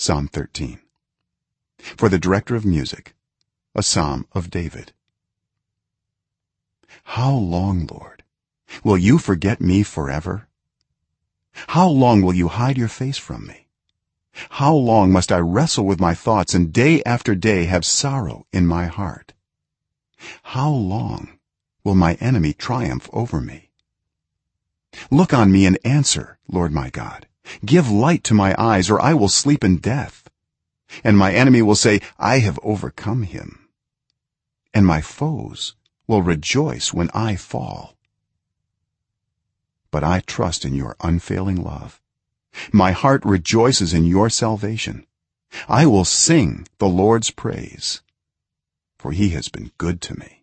psalm 13 for the director of music a psalm of david. How long lord will you forget me forever? How long will you hide your face from me? How long must i wrestle with my thoughts and day after day have sorrow in my heart? How long will my enemy triumph over me? Look on me and answer lord my god give light to my eyes or i will sleep in death. And my enemy will say i have overcome him. And my foes will rejoice when i fall. But i trust in your unfailing love. My heart rejoices in your salvation. I will sing the lord's praise for he has been good to me